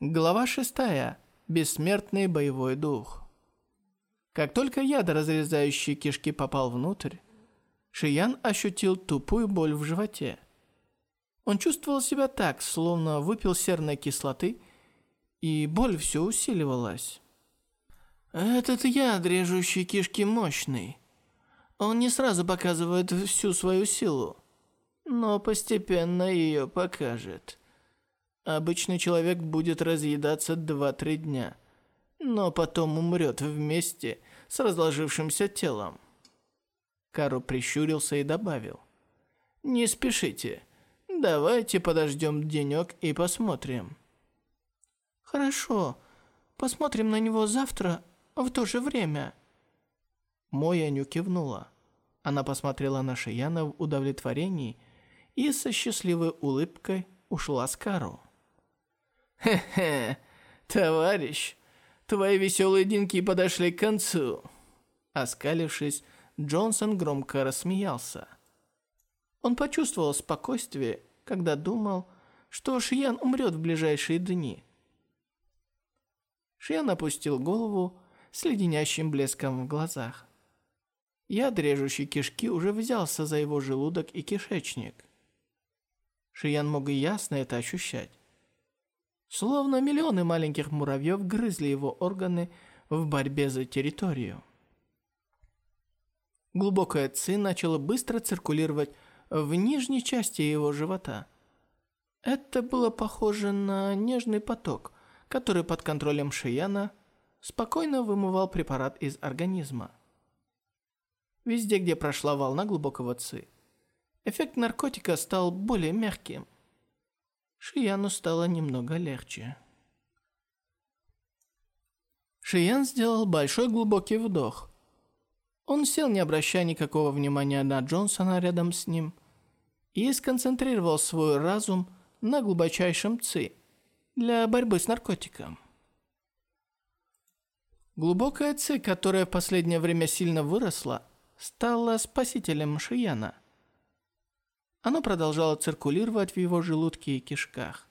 Глава 6. Бессмертный боевой дух. Как только яд, разрезающий кишки, попал внутрь, Шиян ощутил тупую боль в животе. Он чувствовал себя так, словно выпил серной кислоты, и боль все усиливалась. Этот яд, режущий кишки, мощный. Он не сразу показывает всю свою силу, но постепенно ее покажет. Обычный человек будет разъедаться 2-3 дня, но потом умрет вместе с разложившимся телом. Кару прищурился и добавил. «Не спешите. Давайте подождем денек и посмотрим». «Хорошо. Посмотрим на него завтра в то же время». Мояню кивнула. Она посмотрела на Шияна в удовлетворении и со счастливой улыбкой ушла с Кару. «Хе-хе, товарищ, твои веселые деньки подошли к концу». Оскалившись, Джонсон громко рассмеялся. Он почувствовал спокойствие, когда думал, что Шиян умрет в ближайшие дни. Шиян опустил голову с леденящим блеском в глазах. Яд, режущий кишки, уже взялся за его желудок и кишечник. Шиян мог ясно это ощущать. Словно миллионы маленьких муравьев грызли его органы в борьбе за территорию. Глубокая ци начала быстро циркулировать в нижней части его живота. Это было похоже на нежный поток, который под контролем Шияна спокойно вымывал препарат из организма. Везде, где прошла волна глубокого ци, эффект наркотика стал более мягким – Шияну стало немного легче. Шиян сделал большой глубокий вдох. Он сел, не обращая никакого внимания на Джонсона рядом с ним, и сконцентрировал свой разум на глубочайшем ци для борьбы с наркотиком. Глубокая ци, которая в последнее время сильно выросла, стала спасителем Шияна – оно продолжало циркулировать в его желудке и кишках.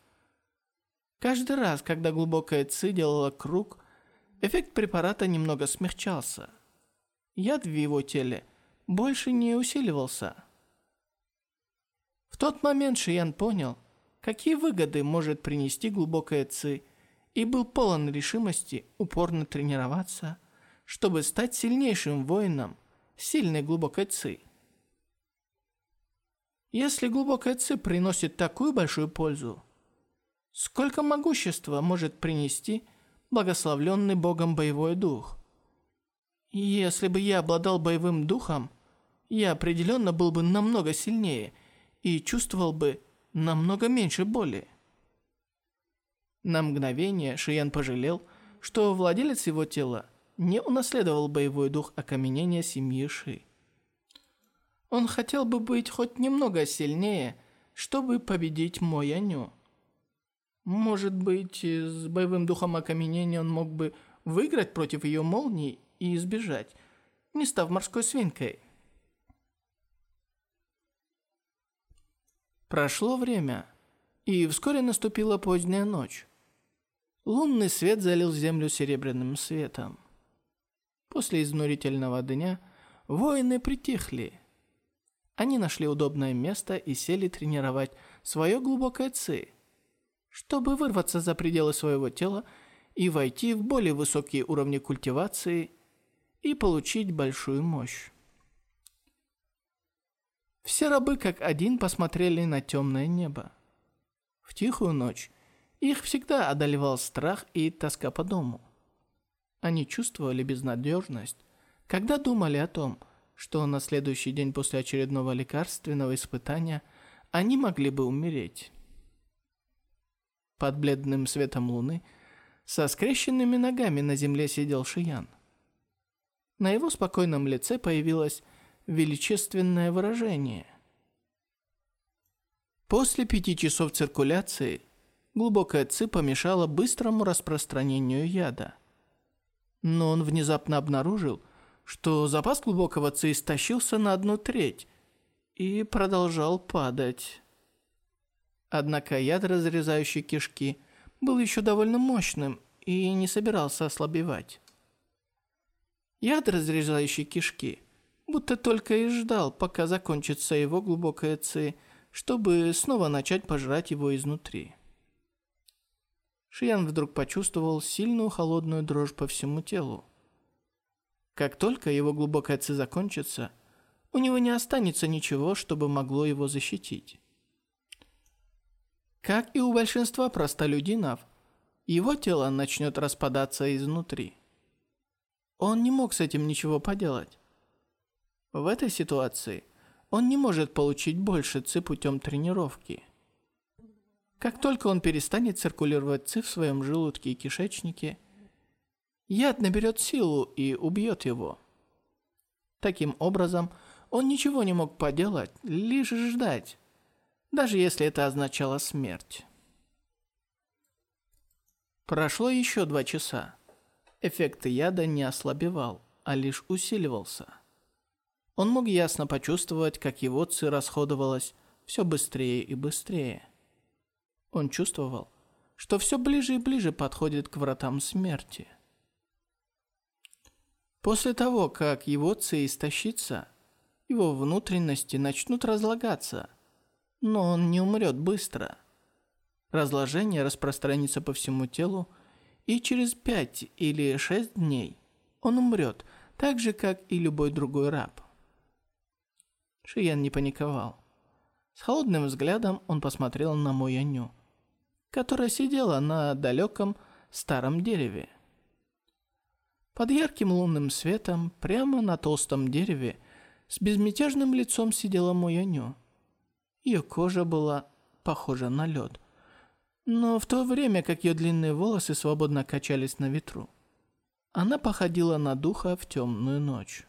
Каждый раз, когда глубокая ци делала круг, эффект препарата немного смягчался. Яд в его теле больше не усиливался. В тот момент Шиян понял, какие выгоды может принести глубокая ци, и был полон решимости упорно тренироваться, чтобы стать сильнейшим воином сильной глубокой ци. Если глубокая ци приносит такую большую пользу, сколько могущества может принести благословленный Богом боевой дух? Если бы я обладал боевым духом, я определенно был бы намного сильнее и чувствовал бы намного меньше боли. На мгновение Шиян пожалел, что владелец его тела не унаследовал боевой дух окаменения семьи Ши. Он хотел бы быть хоть немного сильнее, чтобы победить Мояню. Может быть, с боевым духом окаменения он мог бы выиграть против ее молний и избежать, не став морской свинкой. Прошло время, и вскоре наступила поздняя ночь. Лунный свет залил землю серебряным светом. После изнурительного дня воины притихли. Они нашли удобное место и сели тренировать свое глубокое ци, чтобы вырваться за пределы своего тела и войти в более высокие уровни культивации и получить большую мощь. Все рабы как один посмотрели на темное небо. В тихую ночь их всегда одолевал страх и тоска по дому. Они чувствовали безнадежность, когда думали о том, что на следующий день после очередного лекарственного испытания они могли бы умереть. Под бледным светом луны со скрещенными ногами на земле сидел Шиян. На его спокойном лице появилось величественное выражение. После пяти часов циркуляции глубокая ци помешала быстрому распространению яда. Но он внезапно обнаружил, что запас глубокого ци истощился на одну треть и продолжал падать. Однако яд, разрезающий кишки, был еще довольно мощным и не собирался ослабевать. Яд, разрезающий кишки, будто только и ждал, пока закончится его глубокая ци, чтобы снова начать пожрать его изнутри. Шиян вдруг почувствовал сильную холодную дрожь по всему телу. Как только его глубокая ци закончится, у него не останется ничего, чтобы могло его защитить. Как и у большинства простолюдинов, его тело начнет распадаться изнутри. Он не мог с этим ничего поделать. В этой ситуации он не может получить больше ЦИ путем тренировки. Как только он перестанет циркулировать ЦИ в своем желудке и кишечнике, яд наберет силу и убьет его. Таким образом, он ничего не мог поделать, лишь ждать, даже если это означало смерть. Прошло еще два часа. Эффект яда не ослабевал, а лишь усиливался. Он мог ясно почувствовать, как его ци расходовалась все быстрее и быстрее. Он чувствовал, что все ближе и ближе подходит к вратам смерти. После того, как его ци истощится, его внутренности начнут разлагаться, но он не умрет быстро. Разложение распространится по всему телу, и через пять или шесть дней он умрет, так же, как и любой другой раб. Шиян не паниковал. С холодным взглядом он посмотрел на Мояню, которая сидела на далеком старом дереве. Под ярким лунным светом, прямо на толстом дереве, с безмятежным лицом сидела Мояню. Ее кожа была похожа на лед. Но в то время, как ее длинные волосы свободно качались на ветру, она походила на духа в темную ночь.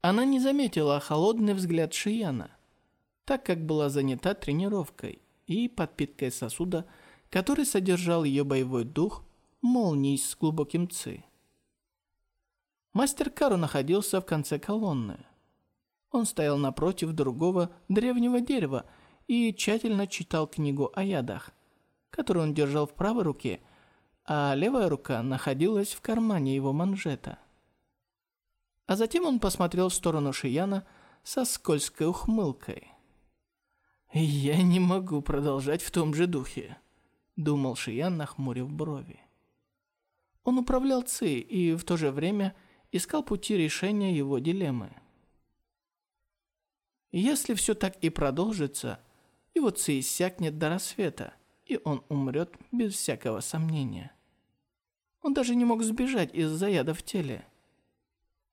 Она не заметила холодный взгляд Шияна, так как была занята тренировкой и подпиткой сосуда, который содержал ее боевой дух молний с глубоким ци. Мастер Кару находился в конце колонны. Он стоял напротив другого древнего дерева и тщательно читал книгу о ядах, которую он держал в правой руке, а левая рука находилась в кармане его манжета. А затем он посмотрел в сторону Шияна со скользкой ухмылкой. «Я не могу продолжать в том же духе», — думал Шиян, нахмурив брови. Он управлял Ци и в то же время искал пути решения его дилеммы. Если все так и продолжится, его Ци иссякнет до рассвета, и он умрет без всякого сомнения. Он даже не мог сбежать из-за яда в теле.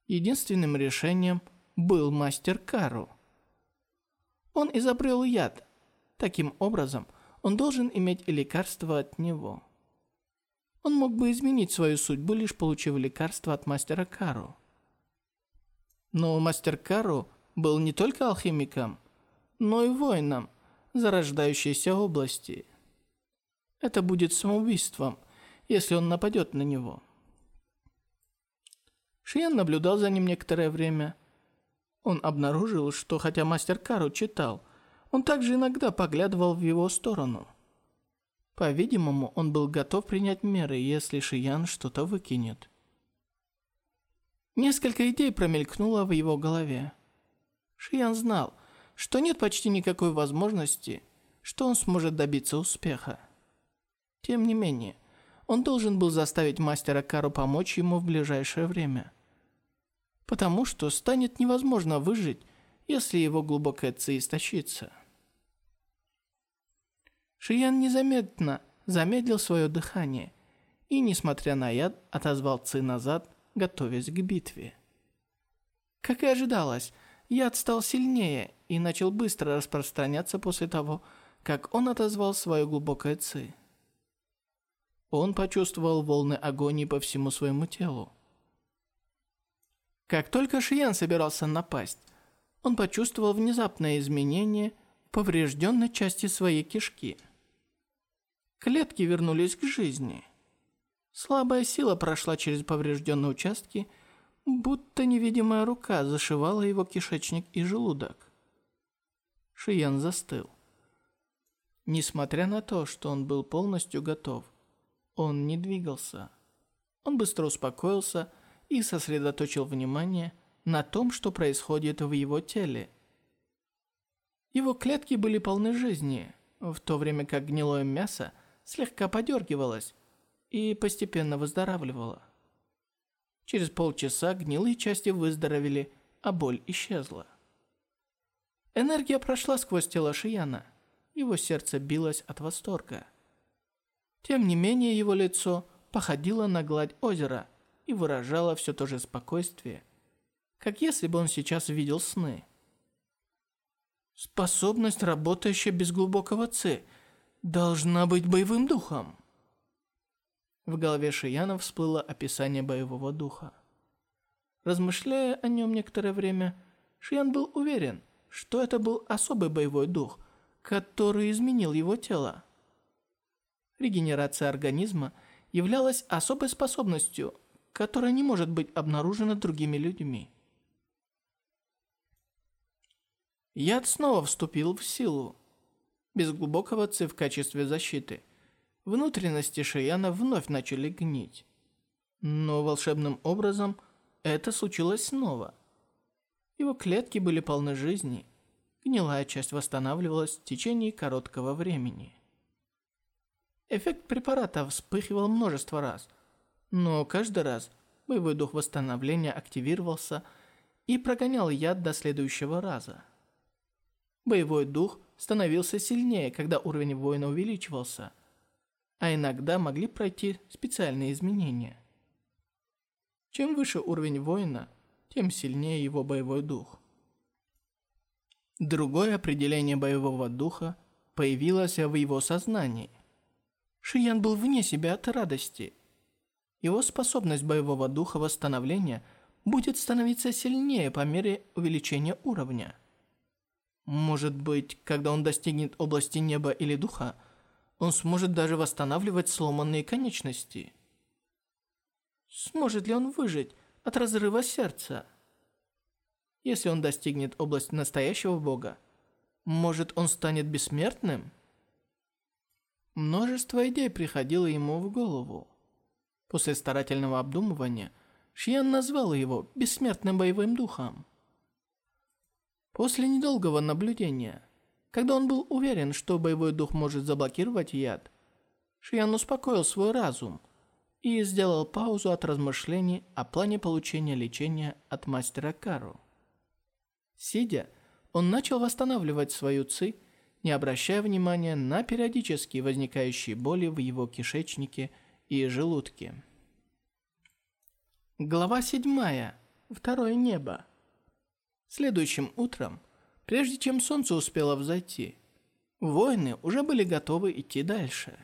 Единственным решением был мастер Кару. Он изобрел яд. Таким образом, он должен иметь лекарство от него. Он мог бы изменить свою судьбу, лишь получив лекарство от мастера Кару. Но мастер Кару был не только алхимиком, но и воином зарождающейся области. Это будет самоубийством, если он нападет на него. Шиян наблюдал за ним некоторое время. Он обнаружил, что хотя мастер Кару читал, он также иногда поглядывал в его сторону. По-видимому, он был готов принять меры, если Шиян что-то выкинет. Несколько идей промелькнуло в его голове. Шиян знал, что нет почти никакой возможности, что он сможет добиться успеха. Тем не менее, он должен был заставить мастера Кару помочь ему в ближайшее время потому что станет невозможно выжить, если его глубокая ци истощится. Шиян незаметно замедлил свое дыхание и, несмотря на яд, отозвал ци назад, готовясь к битве. Как и ожидалось, яд стал сильнее и начал быстро распространяться после того, как он отозвал свое глубокое ци. Он почувствовал волны агонии по всему своему телу. Как только Шиян собирался напасть, он почувствовал внезапное изменение поврежденной части своей кишки. Клетки вернулись к жизни. Слабая сила прошла через поврежденные участки, будто невидимая рука зашивала его кишечник и желудок. Шиян застыл. Несмотря на то, что он был полностью готов, он не двигался. Он быстро успокоился и сосредоточил внимание на том, что происходит в его теле. Его клетки были полны жизни, в то время как гнилое мясо слегка подергивалось и постепенно выздоравливало. Через полчаса гнилые части выздоровели, а боль исчезла. Энергия прошла сквозь тело Шияна. Его сердце билось от восторга. Тем не менее, его лицо походило на гладь озера и выражало все то же спокойствие, как если бы он сейчас видел сны. Способность, работающая без глубокого ци, должна быть боевым духом. В голове Шияна всплыло описание боевого духа. Размышляя о нем некоторое время, Шиян был уверен, что это был особый боевой дух, который изменил его тело. Регенерация организма являлась особой способностью, которая не может быть обнаружена другими людьми. Яд снова вступил в силу, без глубокого ци в качестве защиты – Внутренности Шияна вновь начали гнить. Но волшебным образом это случилось снова. Его клетки были полны жизни. Гнилая часть восстанавливалась в течение короткого времени. Эффект препарата вспыхивал множество раз, но каждый раз боевой дух восстановления активировался и прогонял яд до следующего раза. Боевой дух становился сильнее, когда уровень воина увеличивался – а иногда могли пройти специальные изменения. Чем выше уровень воина, тем сильнее его боевой дух. Другое определение боевого духа появилось в его сознании. Шиян был вне себя от радости. Его способность боевого духа восстановления будет становиться сильнее по мере увеличения уровня. Может быть, когда он достигнет области неба или духа, он сможет даже восстанавливать сломанные конечности. Сможет ли он выжить от разрыва сердца? Если он достигнет области настоящего бога, может он станет бессмертным? Множество идей приходило ему в голову. После старательного обдумывания Шиян назвал его бессмертным боевым духом. После недолгого наблюдения когда он был уверен, что боевой дух может заблокировать яд, Шиян успокоил свой разум и сделал паузу от размышлений о плане получения лечения от мастера Кару. Сидя, он начал восстанавливать свою ци, не обращая внимания на периодически возникающие боли в его кишечнике и желудке. Глава 7. Второе небо. Следующим утром прежде чем солнце успело взойти. Воины уже были готовы идти дальше.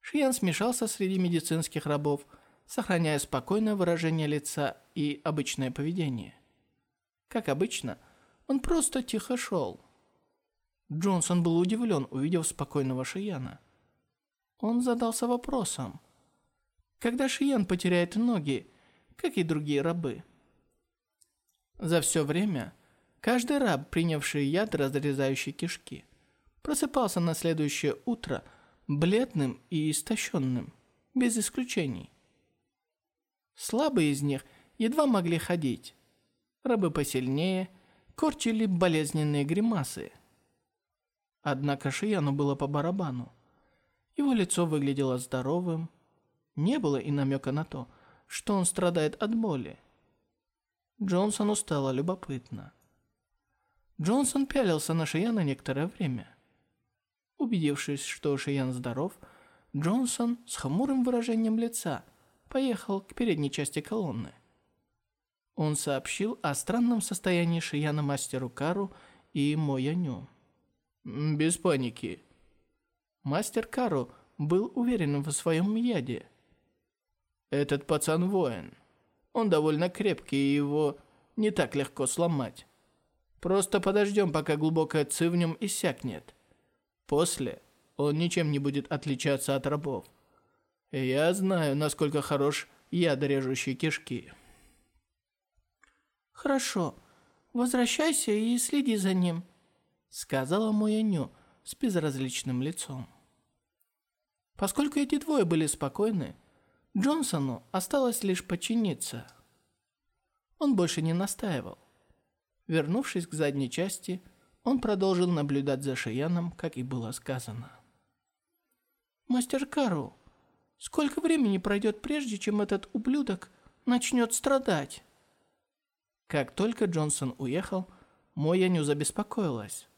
Шиян смешался среди медицинских рабов, сохраняя спокойное выражение лица и обычное поведение. Как обычно, он просто тихо шел. Джонсон был удивлен, увидев спокойного Шияна. Он задался вопросом. Когда Шиян потеряет ноги, как и другие рабы? За все время Каждый раб, принявший яд, разрезающий кишки, просыпался на следующее утро бледным и истощенным, без исключений. Слабые из них едва могли ходить. Рабы посильнее корчили болезненные гримасы. Однако Шияну было по барабану. Его лицо выглядело здоровым. Не было и намека на то, что он страдает от боли. Джонсону стало любопытно. Джонсон пялился на Шияна некоторое время. Убедившись, что Шиян здоров, Джонсон с хмурым выражением лица поехал к передней части колонны. Он сообщил о странном состоянии Шияна мастеру Кару и Мояню. «Без паники». Мастер Кару был уверен в своем яде. «Этот пацан воин. Он довольно крепкий, и его не так легко сломать. Просто подождем, пока глубокая ци в нем иссякнет. После он ничем не будет отличаться от рабов. Я знаю, насколько хорош яд, режущий кишки. Хорошо, возвращайся и следи за ним, сказала Мояню, с безразличным лицом. Поскольку эти двое были спокойны, Джонсону осталось лишь подчиниться. Он больше не настаивал. Вернувшись к задней части, он продолжил наблюдать за Шияном, как и было сказано. «Мастер Кару, сколько времени пройдет, прежде чем этот ублюдок начнет страдать?» Как только Джонсон уехал, Мояню забеспокоилась.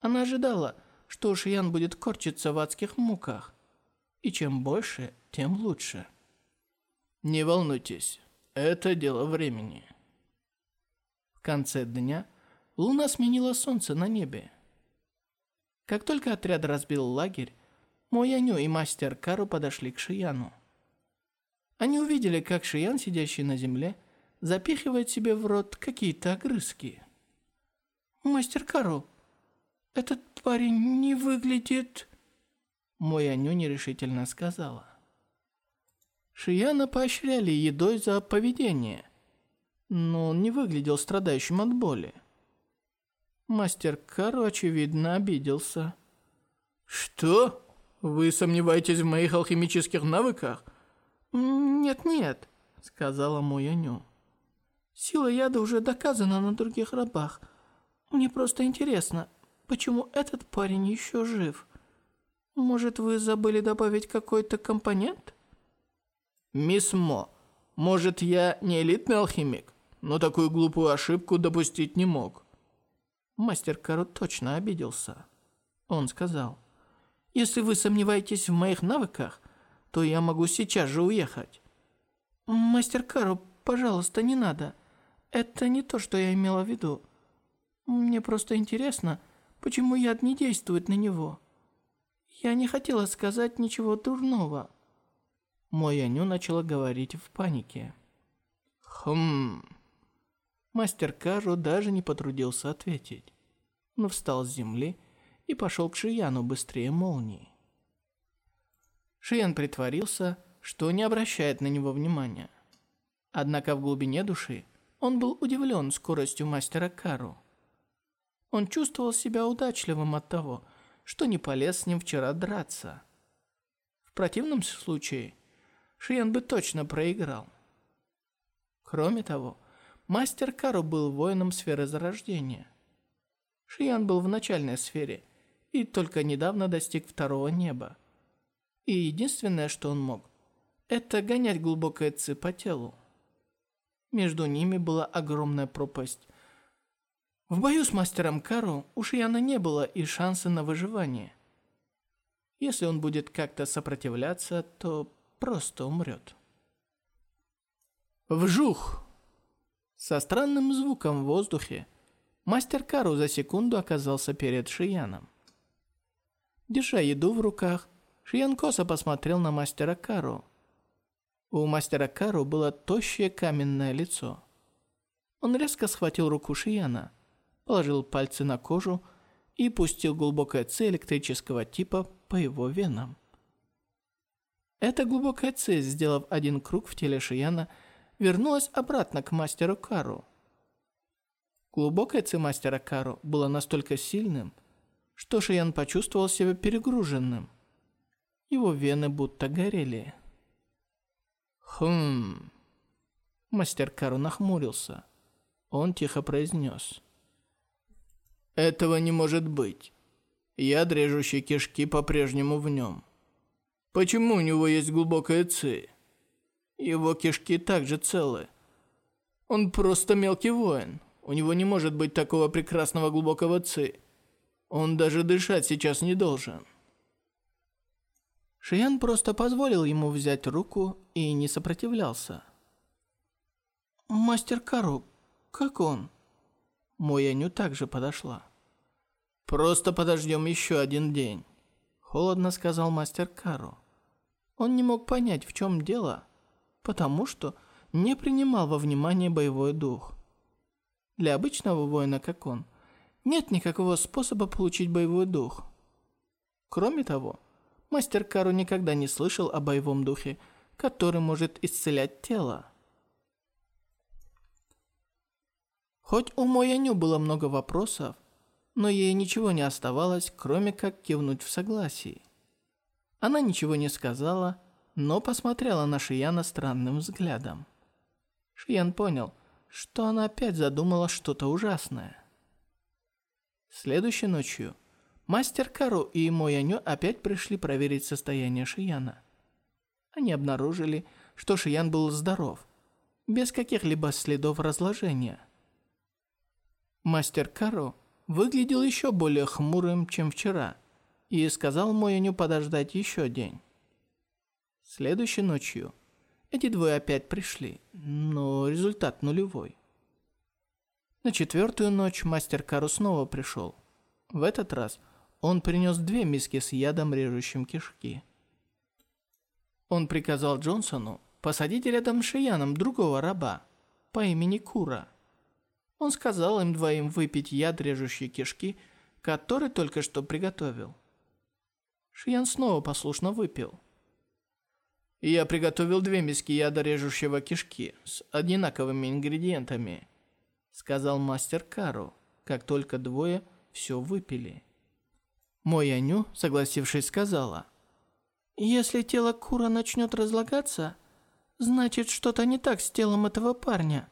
Она ожидала, что Шиян будет корчиться в адских муках. И чем больше, тем лучше. Не волнуйтесь, это дело времени. В конце дня луна сменила солнце на небе. Как только отряд разбил лагерь, Мояню и мастер Кару подошли к Шияну. Они увидели, как Шиян, сидящий на земле, запихивает себе в рот какие-то огрызки. «Мастер Кару, этот парень не выглядит...» Мой Аню нерешительно сказала. Шияна поощряли едой за поведение, но он не выглядел страдающим от боли. Мастер Кару, очевидно, обиделся. «Что? Вы сомневаетесь в моих алхимических навыках?» «Нет-нет», — сказала Муяню. «Сила яда уже доказана на других рабах. Мне просто интересно, почему этот парень еще жив? Может, вы забыли добавить какой-то компонент?» «Мисс Мо, может, я не элитный алхимик, но такую глупую ошибку допустить не мог». Мастер Кару точно обиделся. Он сказал, «Если вы сомневаетесь в моих навыках, то я могу сейчас же уехать». «Мастер Кару, пожалуйста, не надо. Это не то, что я имела в виду. Мне просто интересно, почему яд не действует на него. Я не хотела сказать ничего дурного». Мой Аню начала говорить в панике. «Хм...» Мастер Кажу даже не потрудился ответить, но встал с земли и пошел к Шияну быстрее молнии. Шиян притворился, что не обращает на него внимания. Однако в глубине души он был удивлен скоростью мастера Кару. Он чувствовал себя удачливым от того, что не полез с ним вчера драться. В противном случае Шиян бы точно проиграл. Кроме того, мастер Кару был воином сферы зарождения. Шиян был в начальной сфере и только недавно достиг второго неба. И единственное, что он мог, это гонять глубокое ци по телу. Между ними была огромная пропасть. В бою с мастером Кару у Шияна не было и шанса на выживание. Если он будет как-то сопротивляться, то просто умрет. Вжух! Со странным звуком в воздухе мастер Кару за секунду оказался перед Шияном. Держа еду в руках, Шиян косо посмотрел на мастера Кару. У мастера Кару было тощее каменное лицо. Он резко схватил руку Шияна, положил пальцы на кожу и пустил глубокое ци электрического типа по его венам. Эта глубокая ци, сделав один круг в теле Шияна, вернулась обратно к мастеру Кару. Глубокая ци мастера Кару была настолько сильным, что Шиян почувствовал себя перегруженным. Его вены будто горели. «Хм...» Мастер Кару нахмурился. Он тихо произнес. «Этого не может быть. Яд, режущий кишки, по-прежнему в нем. Почему у него есть глубокая ци? Его кишки также целы. Он просто мелкий воин. У него не может быть такого прекрасного глубокого ци. Он даже дышать сейчас не должен. Шиян просто позволил ему взять руку и не сопротивлялся. «Мастер Кару, как он?» Мояню также подошла. «Просто подождем еще один день», – холодно сказал мастер Кару. Он не мог понять, в чем дело, потому что не принимал во внимание боевой дух. Для обычного воина, как он, нет никакого способа получить боевой дух. Кроме того, мастер Кару никогда не слышал о боевом духе, который может исцелять тело. Хоть у Мояню было много вопросов, но ей ничего не оставалось, кроме как кивнуть в согласии. Она ничего не сказала, но посмотрела на Шияна странным взглядом. Шиян понял, что она опять задумала что-то ужасное. Следующей ночью мастер Кару и Мояню опять пришли проверить состояние Шияна. Они обнаружили, что Шиян был здоров, без каких-либо следов разложения. Мастер Кару выглядел еще более хмурым, чем вчера, и сказал Мояню подождать еще день. Следующей ночью эти двое опять пришли, но результат нулевой. На четвертую ночь мастер Кару снова пришел. В этот раз он принес две миски с ядом, режущим кишки. Он приказал Джонсону посадить рядом с Шияном другого раба по имени Кура. Он сказал им двоим выпить яд, режущий кишки, который только что приготовил. Шиян снова послушно выпил. Я приготовил две миски яда режущего кишки с одинаковыми ингредиентами, сказал мастер Кару, как только двое все выпили. Мой Аню, согласившись, сказала, «Если тело Кура начнет разлагаться, значит, что-то не так с телом этого парня.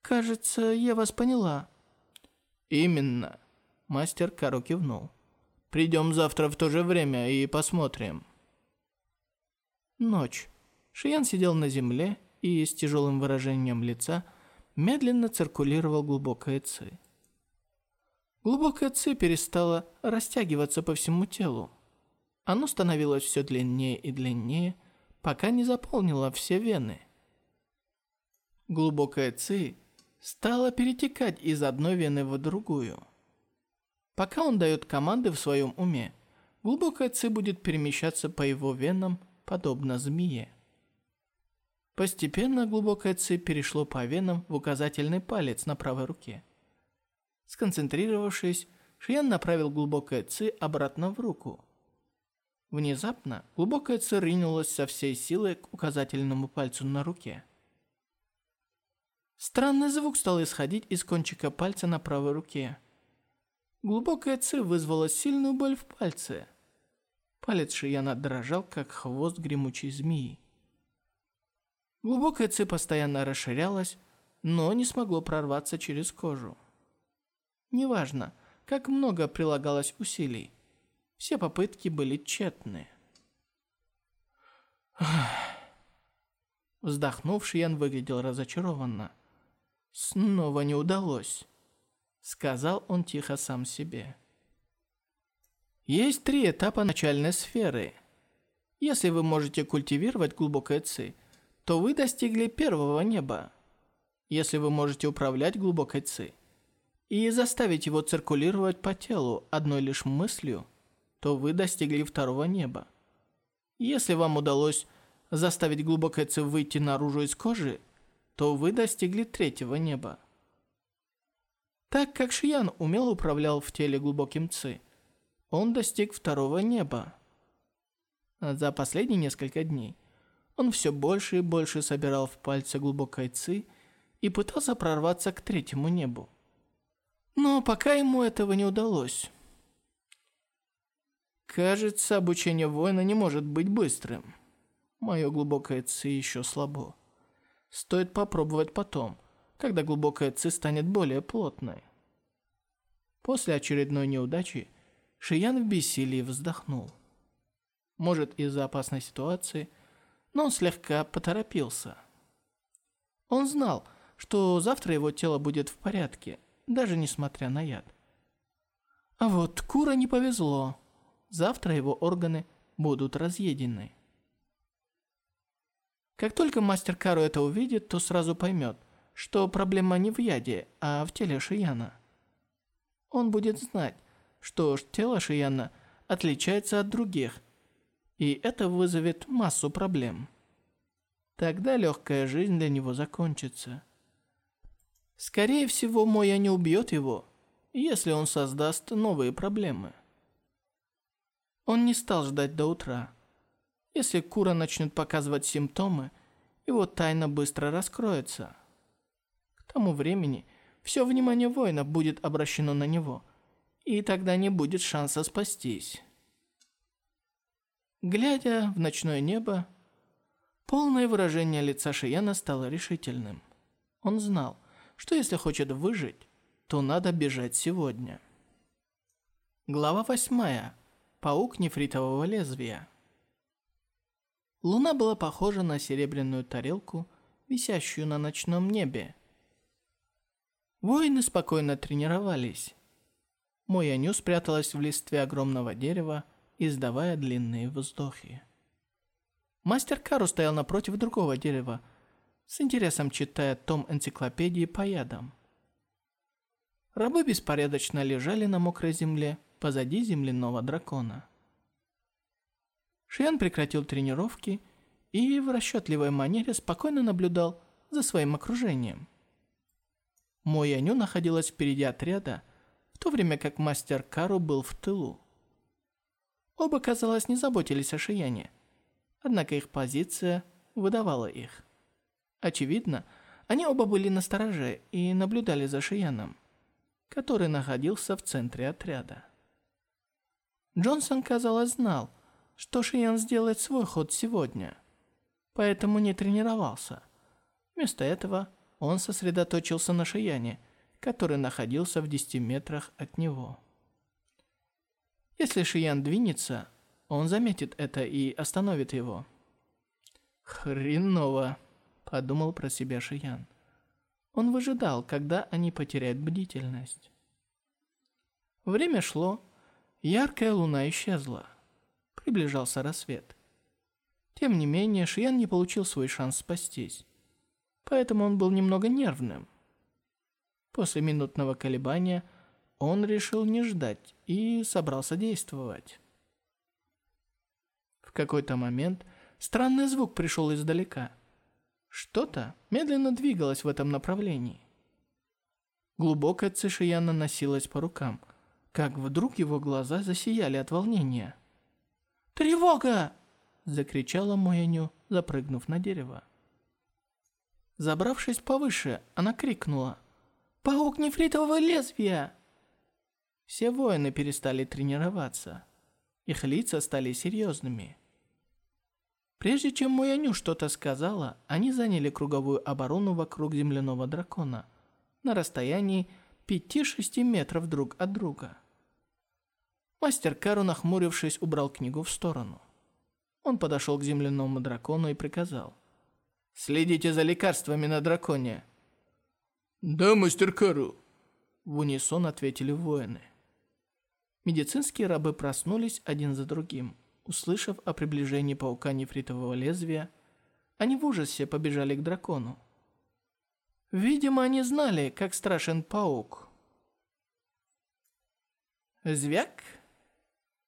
Кажется, я вас поняла». «Именно», – мастер Кару кивнул. «Придем завтра в то же время и посмотрим». Ночь. Шиян сидел на земле и с тяжелым выражением лица медленно циркулировал глубокое ци. Глубокое ци перестало растягиваться по всему телу. Оно становилось все длиннее и длиннее, пока не заполнило все вены. Глубокое ци стало перетекать из одной вены в другую. Пока он дает команды в своем уме, глубокое ци будет перемещаться по его венам подобно змее. Постепенно глубокое цепь перешло по венам в указательный палец на правой руке. Сконцентрировавшись, Шиян направил глубокое ци обратно в руку. Внезапно глубокое ци ринулось со всей силы к указательному пальцу на руке. Странный звук стал исходить из кончика пальца на правой руке. Глубокое ци вызвало сильную боль в пальце. Палец Шияна дрожал, как хвост гремучей змеи. Глубокая цепь постоянно расширялась, но не смогло прорваться через кожу. Неважно, как много прилагалось усилий, все попытки были тщетны. Вздохнув, Шиян выглядел разочарованно. «Снова не удалось», — сказал он тихо сам себе. Есть три этапа начальной сферы. Если вы можете культивировать глубокое ци, то вы достигли первого неба. Если вы можете управлять глубокой ци и заставить его циркулировать по телу одной лишь мыслью, то вы достигли второго неба. Если вам удалось заставить глубокое ци выйти наружу из кожи, то вы достигли третьего неба. Так как Шиян умело управлял в теле глубоким ци – он достиг второго неба. За последние несколько дней он все больше и больше собирал в пальцы глубокой ци и пытался прорваться к третьему небу. Но пока ему этого не удалось. Кажется, обучение воина не может быть быстрым. Мое глубокое ци еще слабо. Стоит попробовать потом, когда глубокая ци станет более плотной. После очередной неудачи Шиян в бессилии вздохнул. Может, из-за опасной ситуации, но он слегка поторопился. Он знал, что завтра его тело будет в порядке, даже несмотря на яд. А вот Кура не повезло. Завтра его органы будут разъедены. Как только мастер Кару это увидит, то сразу поймет, что проблема не в яде, а в теле Шияна. Он будет знать, что тело Шияна отличается от других, и это вызовет массу проблем. Тогда легкая жизнь для него закончится. Скорее всего, Моя не убьет его, если он создаст новые проблемы. Он не стал ждать до утра. Если Кура начнет показывать симптомы, его тайна быстро раскроется. К тому времени все внимание воина будет обращено на него – и тогда не будет шанса спастись. Глядя в ночное небо, полное выражение лица Шияна стало решительным. Он знал, что если хочет выжить, то надо бежать сегодня. Глава восьмая. Паук нефритового лезвия. Луна была похожа на серебряную тарелку, висящую на ночном небе. Воины спокойно тренировались. Мой Аню спряталась в листве огромного дерева, издавая длинные вздохи. Мастер Кару стоял напротив другого дерева, с интересом читая том энциклопедии по ядам. Рабы беспорядочно лежали на мокрой земле позади земляного дракона. Шиян прекратил тренировки и в расчетливой манере спокойно наблюдал за своим окружением. Мой Аню находилась впереди отряда, в то время как мастер Кару был в тылу. Оба, казалось, не заботились о Шияне, однако их позиция выдавала их. Очевидно, они оба были настороже и наблюдали за Шияном, который находился в центре отряда. Джонсон, казалось, знал, что Шиян сделает свой ход сегодня, поэтому не тренировался. Вместо этого он сосредоточился на Шияне, который находился в 10 метрах от него. Если Шиян двинется, он заметит это и остановит его. «Хреново», — подумал про себя Шиян. Он выжидал, когда они потеряют бдительность. Время шло, яркая луна исчезла. Приближался рассвет. Тем не менее, Шиян не получил свой шанс спастись. Поэтому он был немного нервным. После минутного колебания он решил не ждать и собрался действовать. В какой-то момент странный звук пришел издалека. Что-то медленно двигалось в этом направлении. Глубокая цишия наносилась по рукам, как вдруг его глаза засияли от волнения. «Тревога!» – закричала Мояню, запрыгнув на дерево. Забравшись повыше, она крикнула «Паук нефритового лезвия!» Все воины перестали тренироваться. Их лица стали серьезными. Прежде чем Муяню что-то сказала, они заняли круговую оборону вокруг земляного дракона на расстоянии 5-6 метров друг от друга. Мастер Кару, нахмурившись, убрал книгу в сторону. Он подошел к земляному дракону и приказал. «Следите за лекарствами на драконе». «Да, мастер Кару», — в унисон ответили воины. Медицинские рабы проснулись один за другим. Услышав о приближении паука нефритового лезвия, они в ужасе побежали к дракону. Видимо, они знали, как страшен паук. Звяк!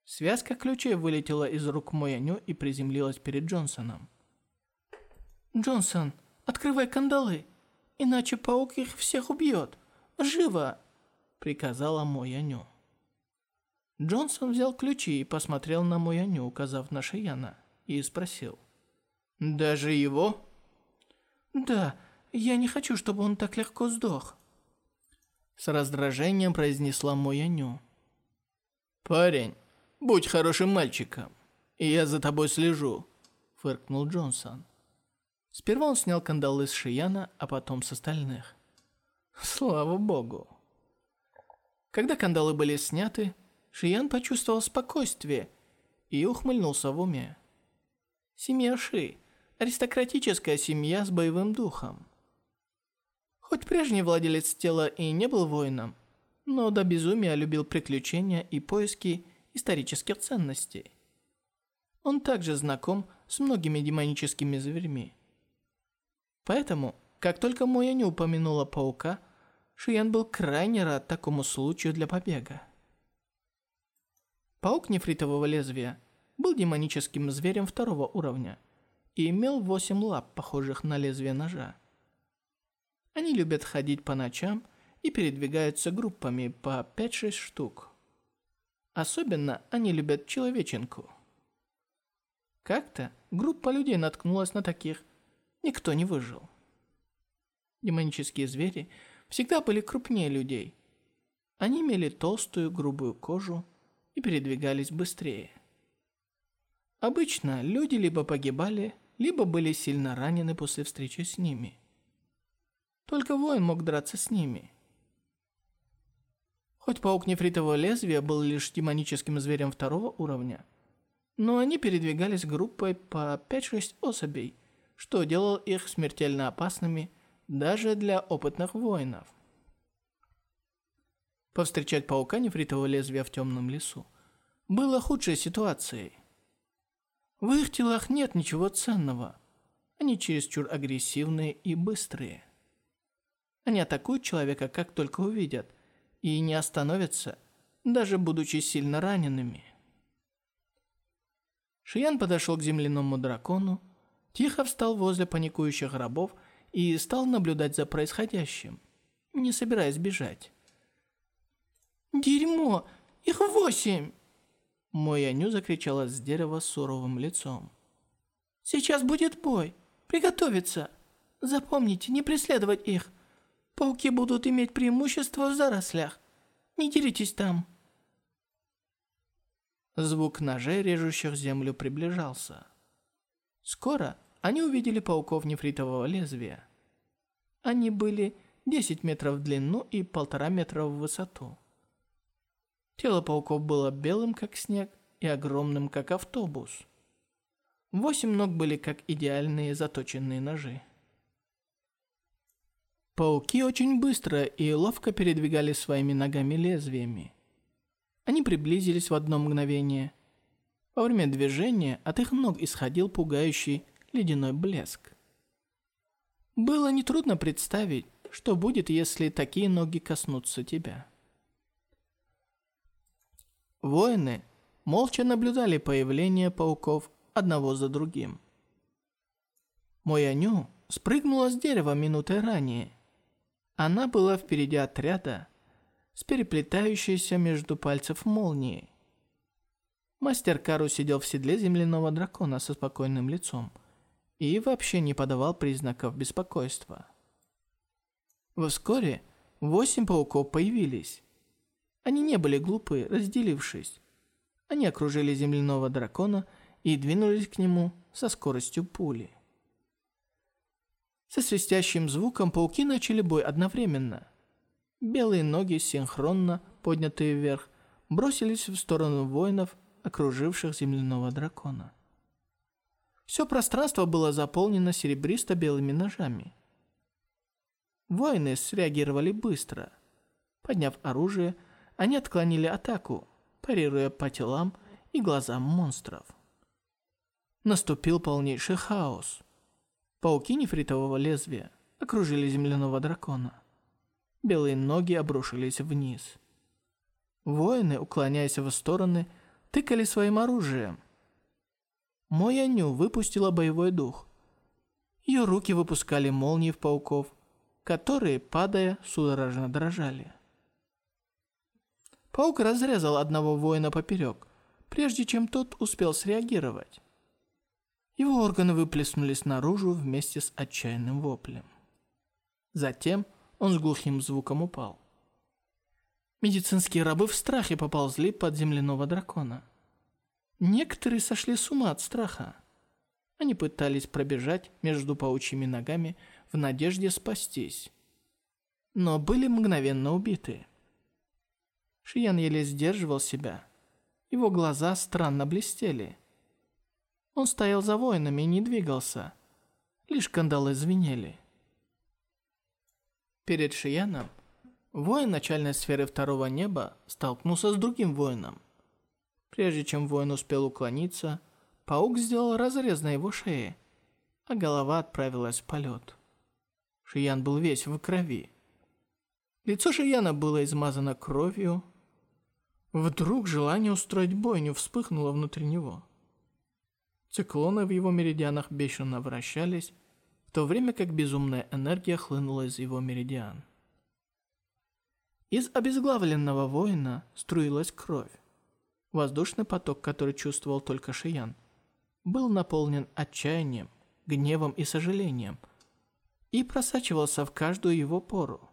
Связка ключей вылетела из рук Мояню и приземлилась перед Джонсоном. «Джонсон, открывай кандалы, иначе паук их всех убьет. Живо!» – приказала Мояню. Джонсон взял ключи и посмотрел на Мояню, указав на Шияна, и спросил. «Даже его?» «Да, я не хочу, чтобы он так легко сдох». С раздражением произнесла Мояню. «Парень, будь хорошим мальчиком, и я за тобой слежу», фыркнул Джонсон. Сперва он снял кандалы с Шияна, а потом с остальных. Слава богу. Когда кандалы были сняты, Шиян почувствовал спокойствие и ухмыльнулся в уме. Семья Ши – аристократическая семья с боевым духом. Хоть прежний владелец тела и не был воином, но до безумия любил приключения и поиски исторических ценностей. Он также знаком с многими демоническими зверьми. Поэтому, как только Моя не упомянула паука, Шиян был крайне рад такому случаю для побега. Паук нефритового лезвия был демоническим зверем второго уровня и имел восемь лап, похожих на лезвие ножа. Они любят ходить по ночам и передвигаются группами по 5-6 штук. Особенно они любят человеченку. Как-то группа людей наткнулась на таких, никто не выжил. Демонические звери всегда были крупнее людей. Они имели толстую грубую кожу и передвигались быстрее. Обычно люди либо погибали, либо были сильно ранены после встречи с ними. Только воин мог драться с ними. Хоть паук нефритового лезвия был лишь демоническим зверем второго уровня, но они передвигались группой по 5-6 особей, что делало их смертельно опасными даже для опытных воинов. Повстречать паука нефритового лезвия в темном лесу было худшей ситуацией. В их телах нет ничего ценного. Они чересчур агрессивные и быстрые. Они атакуют человека, как только увидят, и не остановятся, даже будучи сильно ранеными. Шиян подошел к земляному дракону, тихо встал возле паникующих рабов и стал наблюдать за происходящим, не собираясь бежать. «Дерьмо! Их восемь!» Мой Аню закричала с дерева суровым лицом. «Сейчас будет бой! Приготовиться! Запомните, не преследовать их! Пауки будут иметь преимущество в зарослях! Не деритесь там!» Звук ножей, режущих землю, приближался. Скоро они увидели пауков нефритового лезвия. Они были 10 метров в длину и полтора метра в высоту. Тело пауков было белым, как снег, и огромным, как автобус. Восемь ног были как идеальные заточенные ножи. Пауки очень быстро и ловко передвигали своими ногами лезвиями. Они приблизились в одно мгновение. Во время движения от их ног исходил пугающий ледяной блеск. Было нетрудно представить, что будет, если такие ноги коснутся тебя. Воины молча наблюдали появление пауков одного за другим. Мой Аню спрыгнула с дерева минутой ранее. Она была впереди отряда с переплетающейся между пальцев молнией. Мастер Кару сидел в седле земляного дракона со спокойным лицом и вообще не подавал признаков беспокойства. Вскоре восемь пауков появились. Они не были глупы, разделившись. Они окружили земляного дракона и двинулись к нему со скоростью пули. Со свистящим звуком пауки начали бой одновременно – Белые ноги, синхронно поднятые вверх, бросились в сторону воинов, окруживших земляного дракона. Все пространство было заполнено серебристо-белыми ножами. Воины среагировали быстро. Подняв оружие, они отклонили атаку, парируя по телам и глазам монстров. Наступил полнейший хаос. Пауки нефритового лезвия окружили земляного дракона. Белые ноги обрушились вниз. Воины, уклоняясь в стороны, тыкали своим оружием. Мой Аню выпустила боевой дух. Ее руки выпускали молнии в пауков, которые, падая, судорожно дрожали. Паук разрезал одного воина поперек, прежде чем тот успел среагировать. Его органы выплеснулись наружу вместе с отчаянным воплем. Затем он с глухим звуком упал. Медицинские рабы в страхе поползли под земляного дракона. Некоторые сошли с ума от страха. Они пытались пробежать между паучьими ногами в надежде спастись. Но были мгновенно убиты. Шиян еле сдерживал себя. Его глаза странно блестели. Он стоял за воинами и не двигался. Лишь кандалы звенели. Перед Шияном воин начальной сферы второго неба столкнулся с другим воином. Прежде чем воин успел уклониться, паук сделал разрез на его шее, а голова отправилась в полет. Шиян был весь в крови. Лицо Шияна было измазано кровью. Вдруг желание устроить бойню вспыхнуло внутри него. Циклоны в его меридианах бешено вращались, то время как безумная энергия хлынула из его меридиан. Из обезглавленного воина струилась кровь. Воздушный поток, который чувствовал только Шиян, был наполнен отчаянием, гневом и сожалением и просачивался в каждую его пору.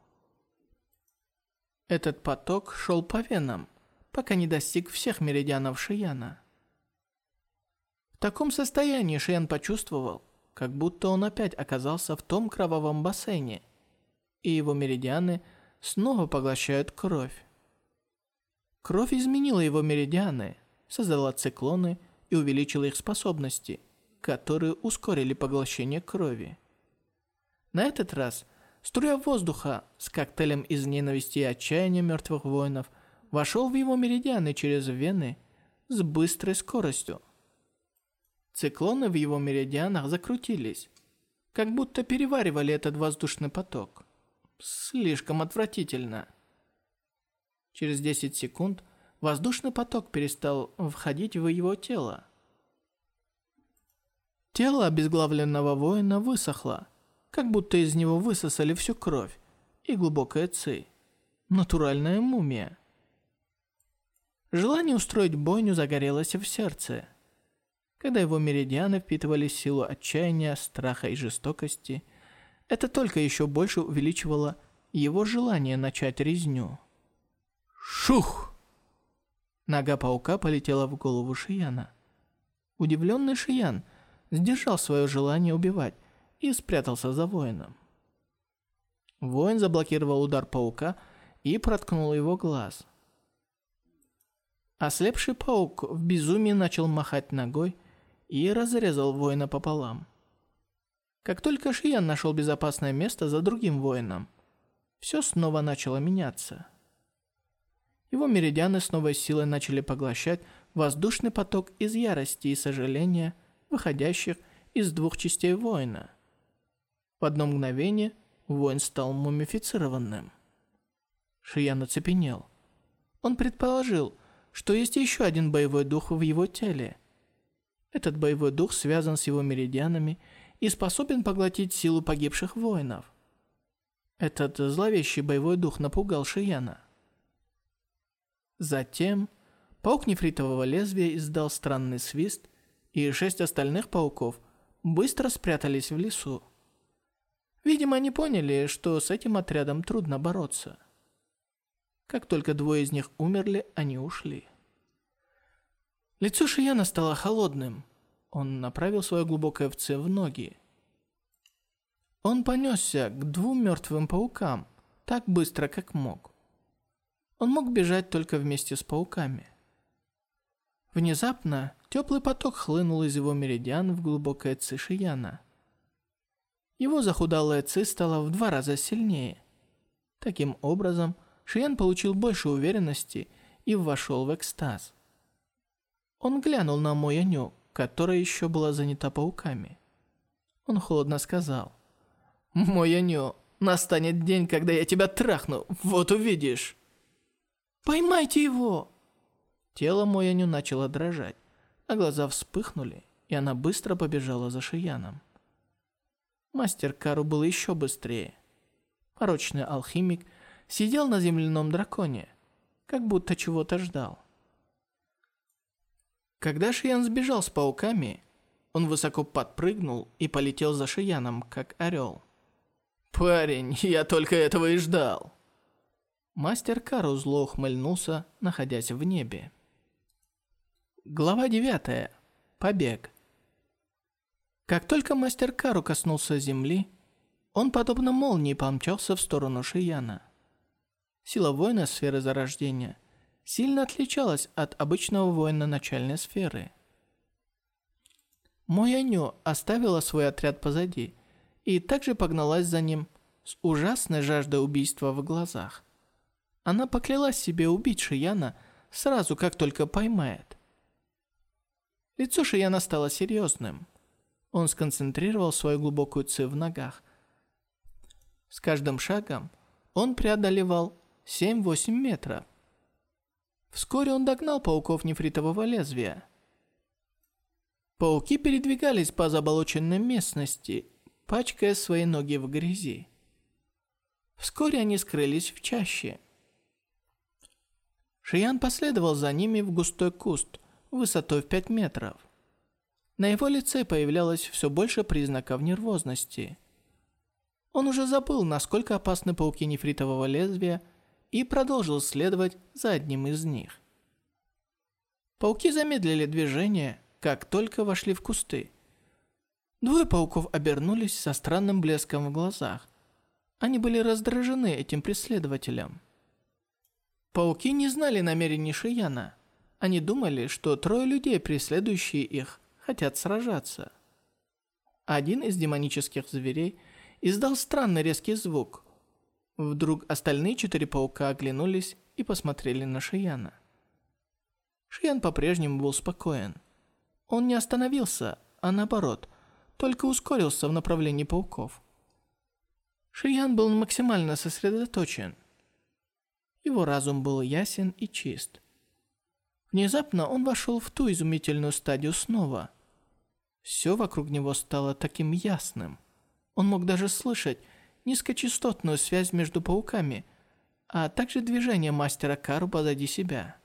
Этот поток шел по венам, пока не достиг всех меридианов Шияна. В таком состоянии Шиян почувствовал, как будто он опять оказался в том кровавом бассейне, и его меридианы снова поглощают кровь. Кровь изменила его меридианы, создала циклоны и увеличила их способности, которые ускорили поглощение крови. На этот раз струя воздуха с коктейлем из ненависти и отчаяния мертвых воинов вошел в его меридианы через вены с быстрой скоростью. Циклоны в его меридианах закрутились, как будто переваривали этот воздушный поток. Слишком отвратительно. Через 10 секунд воздушный поток перестал входить в его тело. Тело обезглавленного воина высохло, как будто из него высосали всю кровь и глубокая ци. Натуральная мумия. Желание устроить бойню загорелось в сердце. Когда его меридианы впитывали силу отчаяния, страха и жестокости, это только еще больше увеличивало его желание начать резню. Шух! Нога паука полетела в голову Шияна. Удивленный Шиян сдержал свое желание убивать и спрятался за воином. Воин заблокировал удар паука и проткнул его глаз. Ослепший паук в безумии начал махать ногой и разрезал воина пополам. Как только Шиян нашел безопасное место за другим воином, все снова начало меняться. Его меридианы с новой силой начали поглощать воздушный поток из ярости и сожаления, выходящих из двух частей воина – в одно мгновение воин стал мумифицированным. Шиян оцепенел. Он предположил, что есть еще один боевой дух в его теле. Этот боевой дух связан с его меридианами и способен поглотить силу погибших воинов. Этот зловещий боевой дух напугал Шияна. Затем паук нефритового лезвия издал странный свист, и шесть остальных пауков быстро спрятались в лесу. Видимо, они поняли, что с этим отрядом трудно бороться. Как только двое из них умерли, они ушли. Лицо Шияна стало холодным. Он направил свое глубокое в в ноги. Он понесся к двум мертвым паукам, так быстро, как мог. Он мог бежать только вместе с пауками. Внезапно теплый поток хлынул из его меридиан в глубокое ци Шияна – его захудалая ци стала в два раза сильнее. Таким образом, Шиян получил больше уверенности и вошел в экстаз. Он глянул на Мояню, которая еще была занята пауками. Он холодно сказал. «Мояню, настанет день, когда я тебя трахну, вот увидишь!» «Поймайте его!» Тело Мояню начало дрожать, а глаза вспыхнули, и она быстро побежала за Шияном. Мастер Кару был еще быстрее. Порочный алхимик сидел на земляном драконе, как будто чего-то ждал. Когда Шиян сбежал с пауками, он высоко подпрыгнул и полетел за Шияном, как орел. «Парень, я только этого и ждал!» Мастер Кару зло ухмыльнулся, находясь в небе. Глава 9. Побег. Как только мастер Кару коснулся земли, он, подобно молнии, помчался в сторону Шияна. Сила воина сферы зарождения сильно отличалась от обычного воина начальной сферы. Мояню оставила свой отряд позади и также погналась за ним с ужасной жаждой убийства в глазах. Она поклялась себе убить Шияна сразу, как только поймает. Лицо Шияна стало серьезным. Он сконцентрировал свою глубокую ци в ногах. С каждым шагом он преодолевал 7-8 метров. Вскоре он догнал пауков нефритового лезвия. Пауки передвигались по заболоченной местности, пачкая свои ноги в грязи. Вскоре они скрылись в чаще. Шиян последовал за ними в густой куст высотой в 5 метров. На его лице появлялось все больше признаков нервозности. Он уже забыл, насколько опасны пауки нефритового лезвия, и продолжил следовать за одним из них. Пауки замедлили движение, как только вошли в кусты. Двое пауков обернулись со странным блеском в глазах. Они были раздражены этим преследователем. Пауки не знали намерений Шияна. Они думали, что трое людей, преследующие их, хотят сражаться. Один из демонических зверей издал странный резкий звук. Вдруг остальные четыре паука оглянулись и посмотрели на Шияна. Шиян по-прежнему был спокоен. Он не остановился, а наоборот, только ускорился в направлении пауков. Шиян был максимально сосредоточен. Его разум был ясен и чист. Внезапно он вошел в ту изумительную стадию снова. Все вокруг него стало таким ясным. Он мог даже слышать низкочастотную связь между пауками, а также движение мастера Кару позади себя.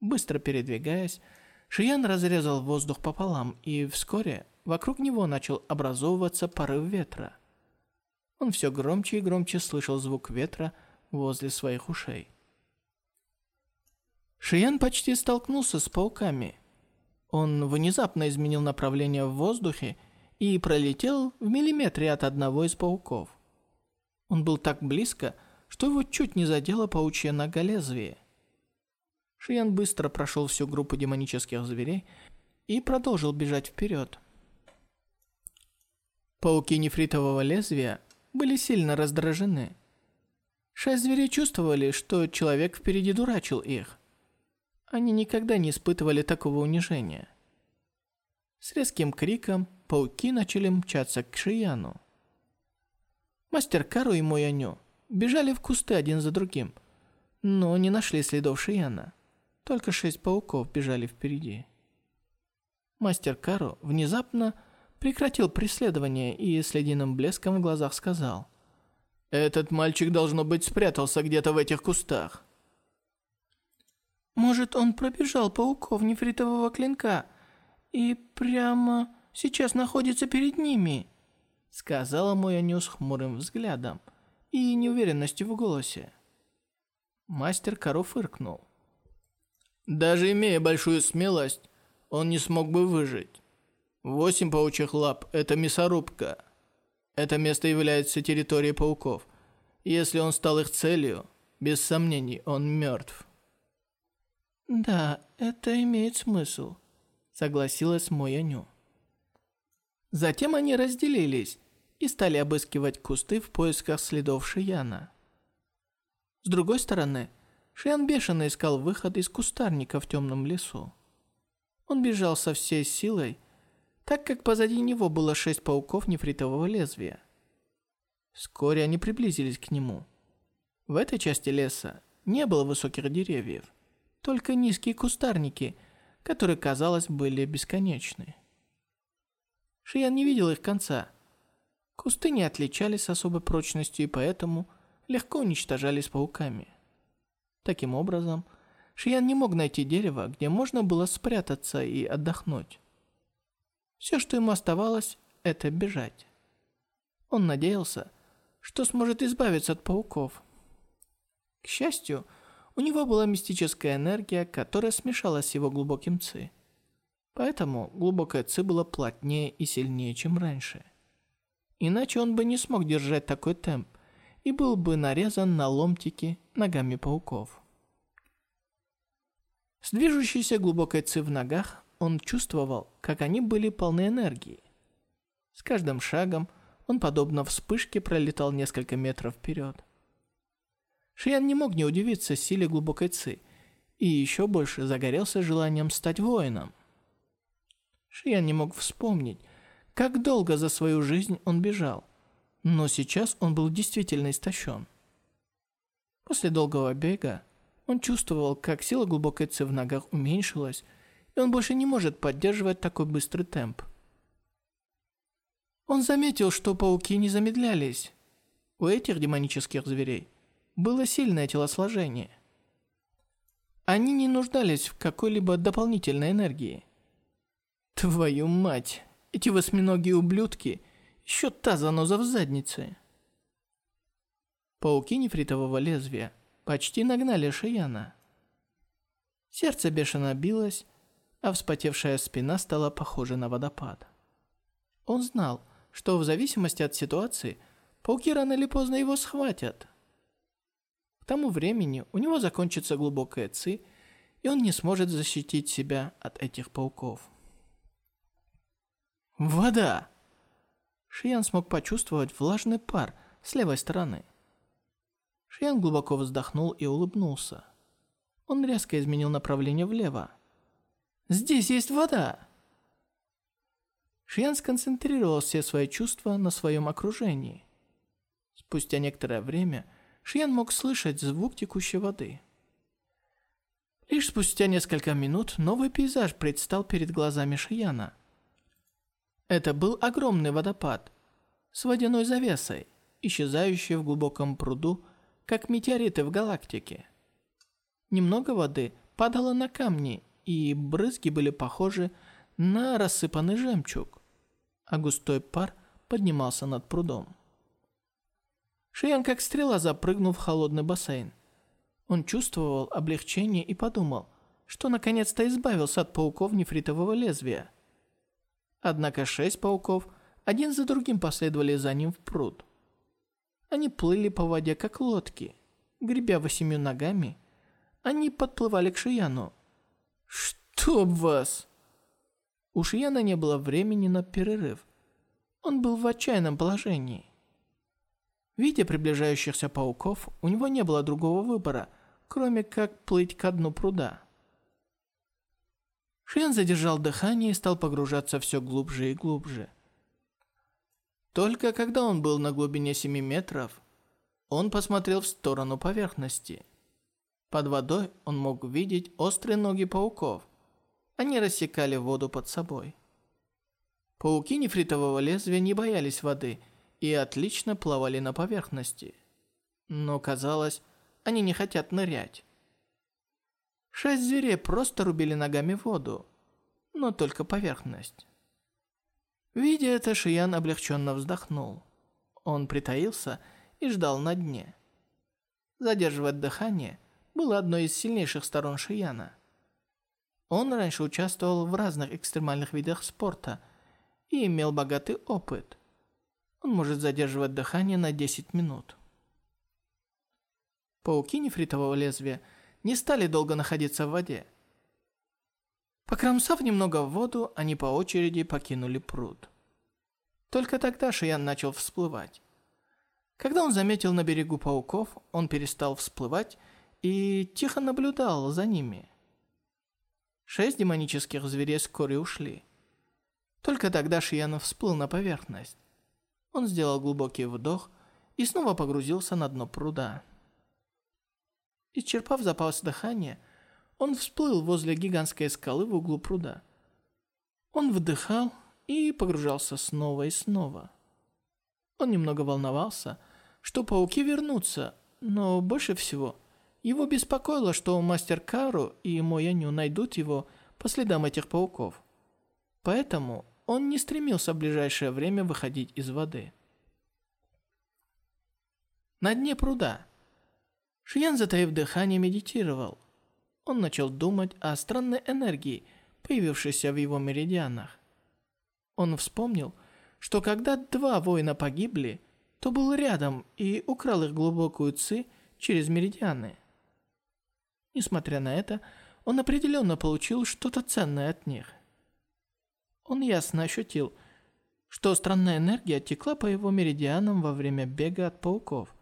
Быстро передвигаясь, Шиян разрезал воздух пополам, и вскоре вокруг него начал образовываться порыв ветра. Он все громче и громче слышал звук ветра возле своих ушей. Шиян почти столкнулся с пауками. Он внезапно изменил направление в воздухе и пролетел в миллиметре от одного из пауков. Он был так близко, что его чуть не задело паучья нога лезвие. Шиян быстро прошел всю группу демонических зверей и продолжил бежать вперед. Пауки нефритового лезвия были сильно раздражены. Шесть зверей чувствовали, что человек впереди дурачил их. Они никогда не испытывали такого унижения. С резким криком пауки начали мчаться к Шияну. Мастер Кару и Мояню бежали в кусты один за другим, но не нашли следов Шияна. Только шесть пауков бежали впереди. Мастер Кару внезапно прекратил преследование и с ледяным блеском в глазах сказал. «Этот мальчик, должно быть, спрятался где-то в этих кустах». «Может, он пробежал пауков нефритового клинка и прямо сейчас находится перед ними?» Сказала мой с хмурым взглядом и неуверенностью в голосе. Мастер Кару фыркнул. Даже имея большую смелость, он не смог бы выжить. Восемь паучьих лап – это мясорубка. Это место является территорией пауков. Если он стал их целью, без сомнений, он мертв. «Да, это имеет смысл», – согласилась Мояню. Затем они разделились и стали обыскивать кусты в поисках следов Шияна. С другой стороны, Шиан бешено искал выход из кустарника в темном лесу. Он бежал со всей силой, так как позади него было шесть пауков нефритового лезвия. Вскоре они приблизились к нему. В этой части леса не было высоких деревьев, только низкие кустарники, которые, казалось, были бесконечны. Шиян не видел их конца. Кусты не отличались особой прочностью и поэтому легко уничтожались пауками. Таким образом, Шиян не мог найти дерево, где можно было спрятаться и отдохнуть. Все, что ему оставалось, это бежать. Он надеялся, что сможет избавиться от пауков. К счастью, у него была мистическая энергия, которая смешалась с его глубоким ци. Поэтому глубокое ци было плотнее и сильнее, чем раньше. Иначе он бы не смог держать такой темп, и был бы нарезан на ломтики ногами пауков. С движущейся глубокой ци в ногах он чувствовал, как они были полны энергии. С каждым шагом он, подобно вспышке, пролетал несколько метров вперед. Шиян не мог не удивиться силе глубокой ци и еще больше загорелся желанием стать воином. Шиян не мог вспомнить, как долго за свою жизнь он бежал – но сейчас он был действительно истощен. После долгого бега он чувствовал, как сила глубокой ци в ногах уменьшилась, и он больше не может поддерживать такой быстрый темп. Он заметил, что пауки не замедлялись. У этих демонических зверей было сильное телосложение. Они не нуждались в какой-либо дополнительной энергии. Твою мать, эти восьминогие ублюдки – еще та заноза в заднице. Пауки нефритового лезвия почти нагнали Шияна. Сердце бешено билось, а вспотевшая спина стала похожа на водопад. Он знал, что в зависимости от ситуации пауки рано или поздно его схватят. К тому времени у него закончится глубокая ци, и он не сможет защитить себя от этих пауков. Вода! Шиян смог почувствовать влажный пар с левой стороны. Шиян глубоко вздохнул и улыбнулся. Он резко изменил направление влево. «Здесь есть вода!» Шиян сконцентрировал все свои чувства на своем окружении. Спустя некоторое время Шиян мог слышать звук текущей воды. Лишь спустя несколько минут новый пейзаж предстал перед глазами Шияна. Это был огромный водопад с водяной завесой, исчезающий в глубоком пруду, как метеориты в галактике. Немного воды падало на камни, и брызги были похожи на рассыпанный жемчуг, а густой пар поднимался над прудом. Шиян как стрела запрыгнул в холодный бассейн. Он чувствовал облегчение и подумал, что наконец-то избавился от пауков нефритового лезвия. Однако шесть пауков один за другим последовали за ним в пруд. Они плыли по воде, как лодки. Гребя восемью ногами, они подплывали к Шияну. «Чтоб вас!» У Шияна не было времени на перерыв. Он был в отчаянном положении. Видя приближающихся пауков, у него не было другого выбора, кроме как плыть ко дну пруда. Шиян задержал дыхание и стал погружаться все глубже и глубже. Только когда он был на глубине 7 метров, он посмотрел в сторону поверхности. Под водой он мог видеть острые ноги пауков. Они рассекали воду под собой. Пауки нефритового лезвия не боялись воды и отлично плавали на поверхности. Но казалось, они не хотят нырять. Шесть зверей просто рубили ногами воду, но только поверхность. Видя это, Шиян облегченно вздохнул. Он притаился и ждал на дне. Задерживать дыхание было одной из сильнейших сторон Шияна. Он раньше участвовал в разных экстремальных видах спорта и имел богатый опыт. Он может задерживать дыхание на 10 минут. Пауки нефритового лезвия не стали долго находиться в воде. Покромсав немного в воду, они по очереди покинули пруд. Только тогда Шиян начал всплывать. Когда он заметил на берегу пауков, он перестал всплывать и тихо наблюдал за ними. Шесть демонических зверей вскоре ушли. Только тогда Шиян всплыл на поверхность. Он сделал глубокий вдох и снова погрузился на дно пруда. Исчерпав запас дыхания, он всплыл возле гигантской скалы в углу пруда. Он вдыхал и погружался снова и снова. Он немного волновался, что пауки вернутся, но больше всего его беспокоило, что мастер Кару и Мояню найдут его по следам этих пауков. Поэтому он не стремился в ближайшее время выходить из воды. На дне пруда Шиян, затаив дыхание, медитировал он начал думать о странной энергии, появившейся в его меридианах. Он вспомнил, что когда два воина погибли, то был рядом и украл их глубокую ци через меридианы. Несмотря на это, он определенно получил что-то ценное от них. Он ясно ощутил, что странная энергия текла по его меридианам во время бега от пауков.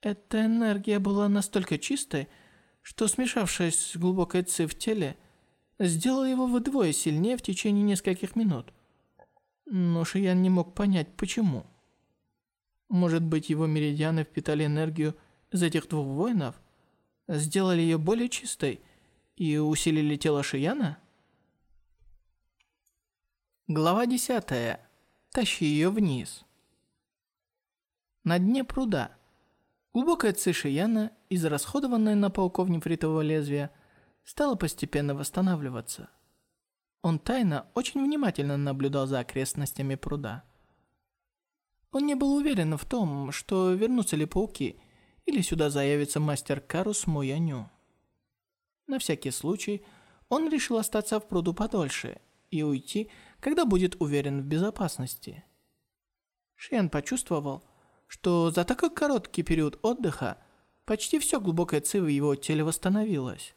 Эта энергия была настолько чистой, что смешавшись с глубокой ци в теле, сделала его вдвое сильнее в течение нескольких минут. Но Шиян не мог понять, почему. Может быть, его меридианы впитали энергию из этих двух воинов, сделали ее более чистой и усилили тело Шияна? Глава 10. Тащи ее вниз. На дне пруда – Глубокая ци Шияна, израсходованная на пауков нефритового лезвия, стала постепенно восстанавливаться. Он тайно очень внимательно наблюдал за окрестностями пруда. Он не был уверен в том, что вернутся ли пауки, или сюда заявится мастер Карус Мояню. На всякий случай, он решил остаться в пруду подольше и уйти, когда будет уверен в безопасности. Шиен почувствовал, что за такой короткий период отдыха почти все глубокое ци в его теле восстановилось.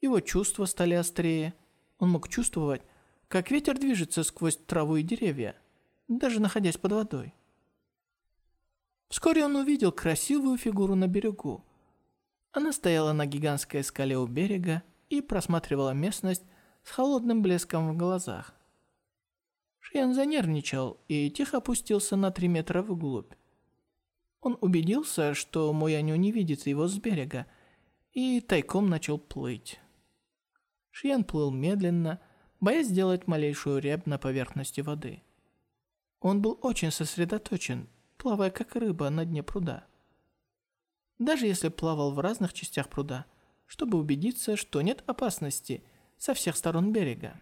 Его чувства стали острее. Он мог чувствовать, как ветер движется сквозь траву и деревья, даже находясь под водой. Вскоре он увидел красивую фигуру на берегу. Она стояла на гигантской скале у берега и просматривала местность с холодным блеском в глазах. Шиян занервничал и тихо опустился на три метра вглубь. Он убедился, что Мояню не видит его с берега, и тайком начал плыть. Шиян плыл медленно, боясь сделать малейшую рябь на поверхности воды. Он был очень сосредоточен, плавая как рыба на дне пруда. Даже если плавал в разных частях пруда, чтобы убедиться, что нет опасности со всех сторон берега.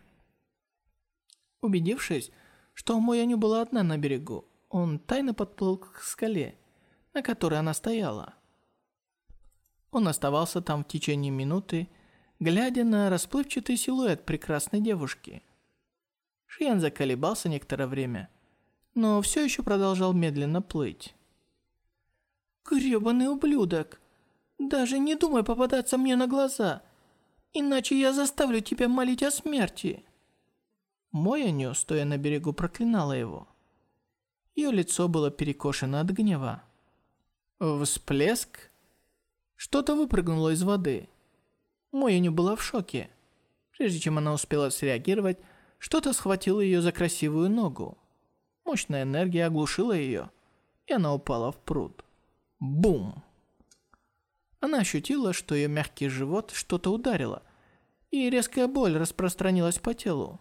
Убедившись, что Мояню была одна на берегу, он тайно подплыл к скале, на которой она стояла. Он оставался там в течение минуты, глядя на расплывчатый силуэт прекрасной девушки. Шиян заколебался некоторое время, но все еще продолжал медленно плыть. «Гребаный ублюдок! Даже не думай попадаться мне на глаза, иначе я заставлю тебя молить о смерти!» Мояню, стоя на берегу, проклинала его. Ее лицо было перекошено от гнева. Всплеск. Что-то выпрыгнуло из воды. Мояню была в шоке. Прежде чем она успела среагировать, что-то схватило ее за красивую ногу. Мощная энергия оглушила ее, и она упала в пруд. Бум! Она ощутила, что ее мягкий живот что-то ударило, и резкая боль распространилась по телу.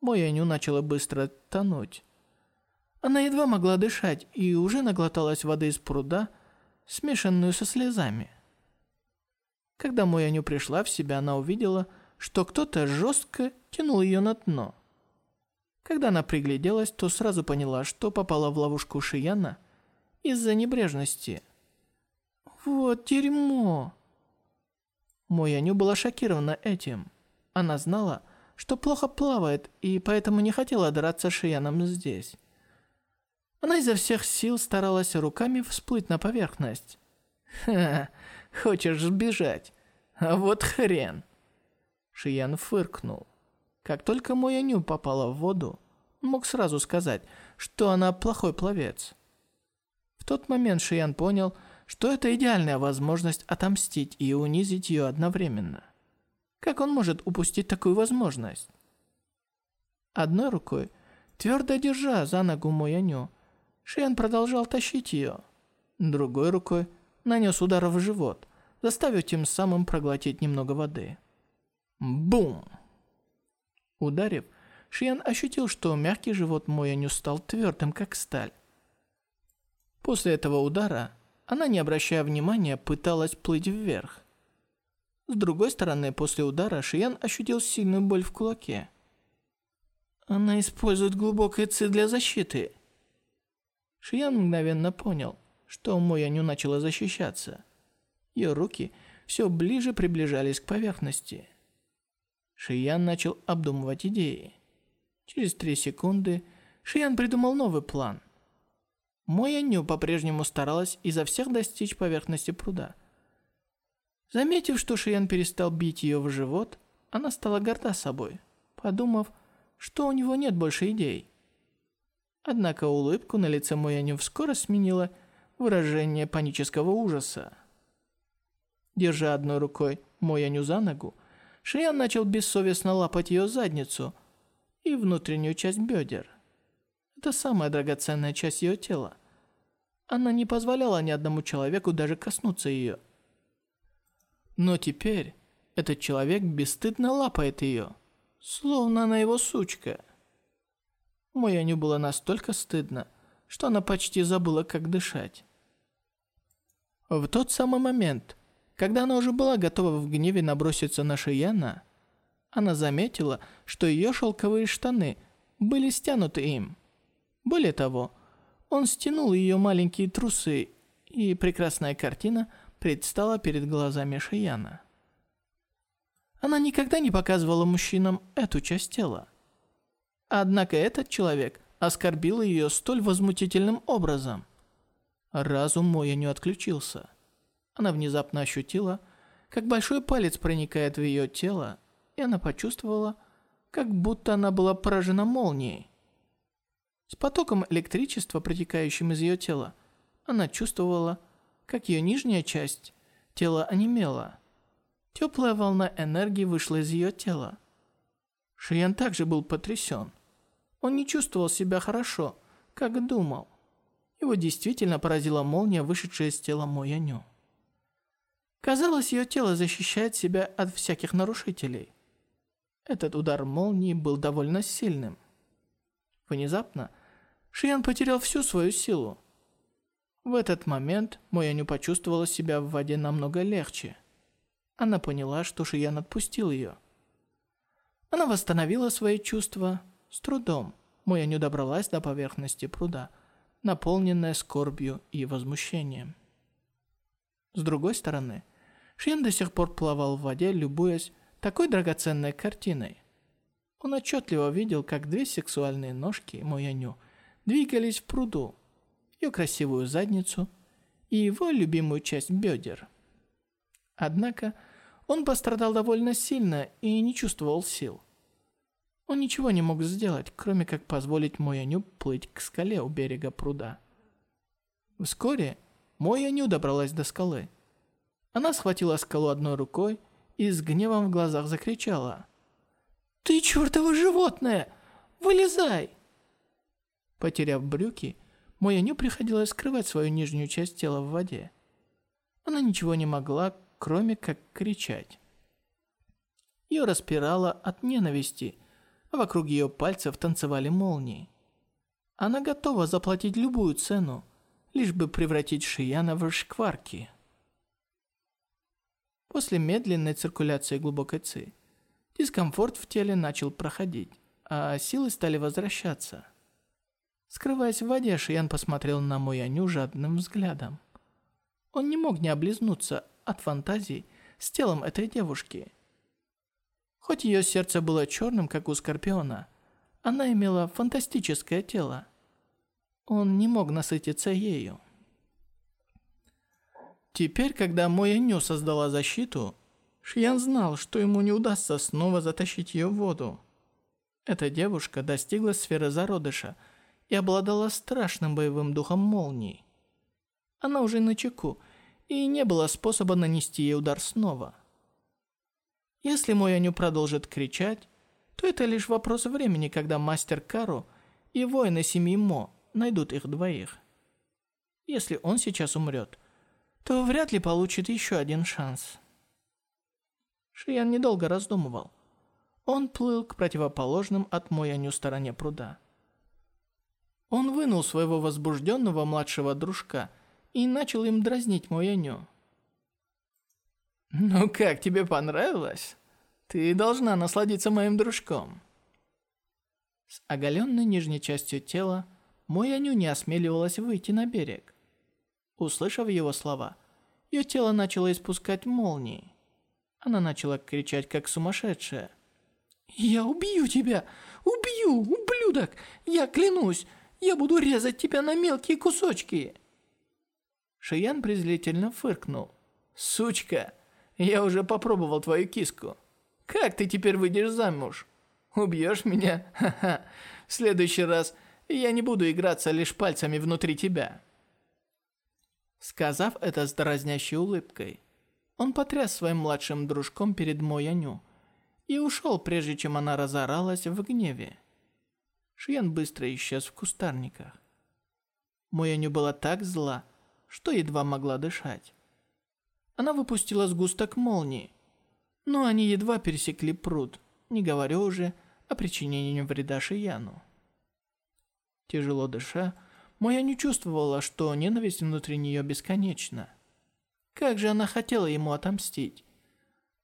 Мояню начала быстро тонуть. Она едва могла дышать и уже наглоталась воды из пруда, смешанную со слезами. Когда Мояню пришла в себя, она увидела, что кто-то жестко тянул ее на дно. Когда она пригляделась, то сразу поняла, что попала в ловушку Шияна из-за небрежности. «Вот дерьмо!» Мояню была шокирована этим. Она знала, что плохо плавает, и поэтому не хотела драться Шияном здесь. Она изо всех сил старалась руками всплыть на поверхность. «Ха, хочешь сбежать? А вот хрен!» Шиян фыркнул. Как только Мояню попала в воду, мог сразу сказать, что она плохой пловец. В тот момент Шиян понял, что это идеальная возможность отомстить и унизить ее одновременно. Как он может упустить такую возможность? Одной рукой, твердо держа за ногу Мояню, Шиан продолжал тащить ее. Другой рукой нанес удар в живот, заставив тем самым проглотить немного воды. Бум! Ударив, Шиан ощутил, что мягкий живот Мояню стал твердым, как сталь. После этого удара она, не обращая внимания, пыталась плыть вверх. С другой стороны, после удара Шиян ощутил сильную боль в кулаке. Она использует глубокое ци для защиты. Шиян мгновенно понял, что Мояню начала защищаться. Ее руки все ближе приближались к поверхности. Шиян начал обдумывать идеи. Через три секунды Шиян придумал новый план. Мояню по-прежнему старалась изо всех достичь поверхности пруда – Заметив, что Шиян перестал бить ее в живот, она стала горда собой, подумав, что у него нет больше идей. Однако улыбку на лице Мояню скоро сменила выражение панического ужаса. Держа одной рукой Мояню за ногу, Шиян начал бессовестно лапать ее задницу и внутреннюю часть бедер. Это самая драгоценная часть ее тела. Она не позволяла ни одному человеку даже коснуться ее – но теперь этот человек бесстыдно лапает ее, словно она его сучка. Мояню было настолько стыдно, что она почти забыла, как дышать. В тот самый момент, когда она уже была готова в гневе наброситься на Шияна, она заметила, что ее шелковые штаны были стянуты им. Более того, Он стянул ее маленькие трусы, и прекрасная картина предстала перед глазами Шияна. Она никогда не показывала мужчинам эту часть тела. Однако этот человек оскорбил ее столь возмутительным образом. Разум мой не отключился. Она внезапно ощутила, как большой палец проникает в ее тело, и она почувствовала, как будто она была поражена молнией. С потоком электричества, протекающим из ее тела, она чувствовала, как ее нижняя часть тела онемела. Теплая волна энергии вышла из ее тела. Шиян также был потрясен. Он не чувствовал себя хорошо, как думал. Его действительно поразила молния, вышедшая из тела Мояню. Казалось, ее тело защищает себя от всяких нарушителей. Этот удар молнии был довольно сильным. Внезапно Шиян потерял всю свою силу. В этот момент Мояню почувствовала себя в воде намного легче. Она поняла, что Шиян отпустил ее. Она восстановила свои чувства с трудом. Мояню добралась до поверхности пруда, наполненная скорбью и возмущением. С другой стороны, Шиян до сих пор плавал в воде, любуясь такой драгоценной картиной. Он отчетливо видел, как две сексуальные ножки Мояню двигались в пруду, ее красивую задницу и его любимую часть бедер. Однако он пострадал довольно сильно и не чувствовал сил. Он ничего не мог сделать, кроме как позволить Мояню плыть к скале у берега пруда. Вскоре Мояню добралась до скалы. Она схватила скалу одной рукой и с гневом в глазах закричала. «Ты чертово животное! Вылезай!» Потеряв брюки, Мояню приходилось скрывать свою нижнюю часть тела в воде. Она ничего не могла, кроме как кричать. Ее распирало от ненависти, а вокруг ее пальцев танцевали молнии. Она готова заплатить любую цену, лишь бы превратить Шияна в шкварки. После медленной циркуляции глубокой ци, дискомфорт в теле начал проходить, а силы стали возвращаться. Скрываясь в воде, Шиян посмотрел на Мояню жадным взглядом. Он не мог не облизнуться от фантазий с телом этой девушки. Хоть ее сердце было черным, как у Скорпиона, она имела фантастическое тело. Он не мог насытиться ею. Теперь, когда Мояню создала защиту, Шиян знал, что ему не удастся снова затащить ее в воду. Эта девушка достигла сферы зародыша и обладала страшным боевым духом молнии. Она уже на чеку, и не было способа нанести ей удар снова. Если Мояню продолжит кричать, то это лишь вопрос времени, когда мастер Кару и воины семьи Мо найдут их двоих. Если он сейчас умрет – то вряд ли получит еще один шанс. Шиян недолго раздумывал. Он плыл к противоположным от Мояню стороне пруда. Он вынул своего возбужденного младшего дружка и начал им дразнить Мояню. «Ну как, тебе понравилось? Ты должна насладиться моим дружком». С оголенной нижней частью тела Мояню не осмеливалась выйти на берег. Услышав его слова, ее тело начало испускать молнии. Она начала кричать, как сумасшедшая. «Я убью тебя! Убью, ублюдок! Я клянусь, я буду резать тебя на мелкие кусочки!» Шиян презрительно фыркнул. «Сучка, я уже попробовал твою киску. Как ты теперь выйдешь замуж? Убьешь меня? Ха-ха. В следующий раз я не буду играться лишь пальцами внутри тебя». Сказав это с дразнящей улыбкой, он потряс своим младшим дружком перед Мояню и ушел, прежде чем она разоралась в гневе. Шиян быстро исчез в кустарниках. Мояню была так зла, что едва могла дышать. Она выпустила сгусток молнии, но они едва пересекли пруд, не говоря уже о причинении вреда Шияну. Тяжело дыша, Моя не чувствовала, что ненависть внутри нее бесконечна. Как же она хотела ему отомстить.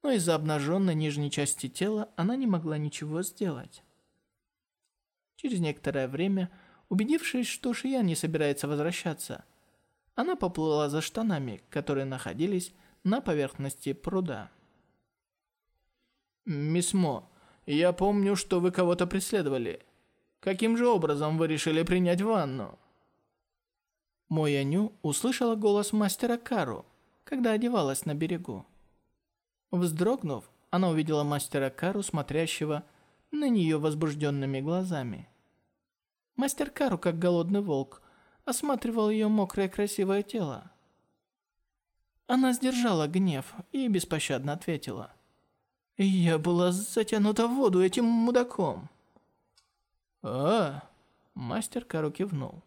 Но из-за обнаженной нижней части тела она не могла ничего сделать. Через некоторое время Убедившись, что Шиян не собирается возвращаться, она поплыла за штанами, которые находились на поверхности пруда. «Мисс Мо, я помню, что вы кого-то преследовали. Каким же образом вы решили принять ванну?» Мояню услышала голос мастера Кару, когда одевалась на берегу. Вздрогнув, она увидела мастера Кару, смотрящего на нее возбужденными глазами. Мастер Кару, как голодный волк, осматривал ее мокрое красивое тело. Она сдержала гнев и беспощадно ответила. «Я была затянута в воду этим мудаком». «А?» Мастер Кару кивнул.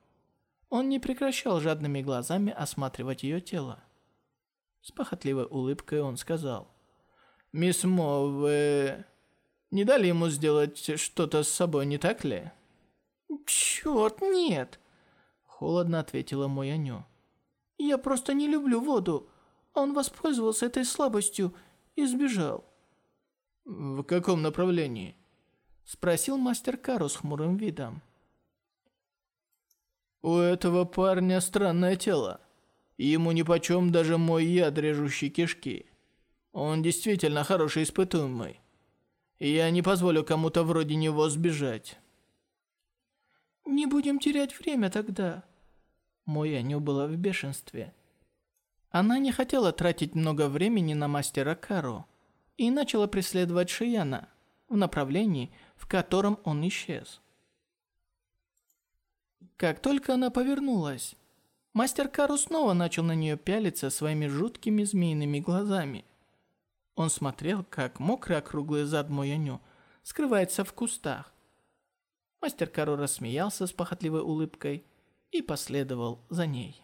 Он не прекращал жадными глазами осматривать ее тело. С похотливой улыбкой он сказал. «Мисс Мо, вы не дали ему сделать что-то с собой, не так ли?» «Черт, нет!» Холодно ответила Мояню. «Я просто не люблю воду. Он воспользовался этой слабостью и сбежал». «В каком направлении?» Спросил мастер Кару с хмурым видом. «У этого парня странное тело. Ему нипочем даже мой яд, режущий кишки. Он действительно хороший испытуемый. Я не позволю кому-то вроде него сбежать». «Не будем терять время тогда». Моя Ню была в бешенстве. Она не хотела тратить много времени на мастера Кару и начала преследовать Шияна в направлении, в котором он исчез. Как только она повернулась, мастер Кару снова начал на нее пялиться своими жуткими змеиными глазами. Он смотрел, как мокрый округлый зад Мояню скрывается в кустах, Мастер Каро рассмеялся с похотливой улыбкой и последовал за ней.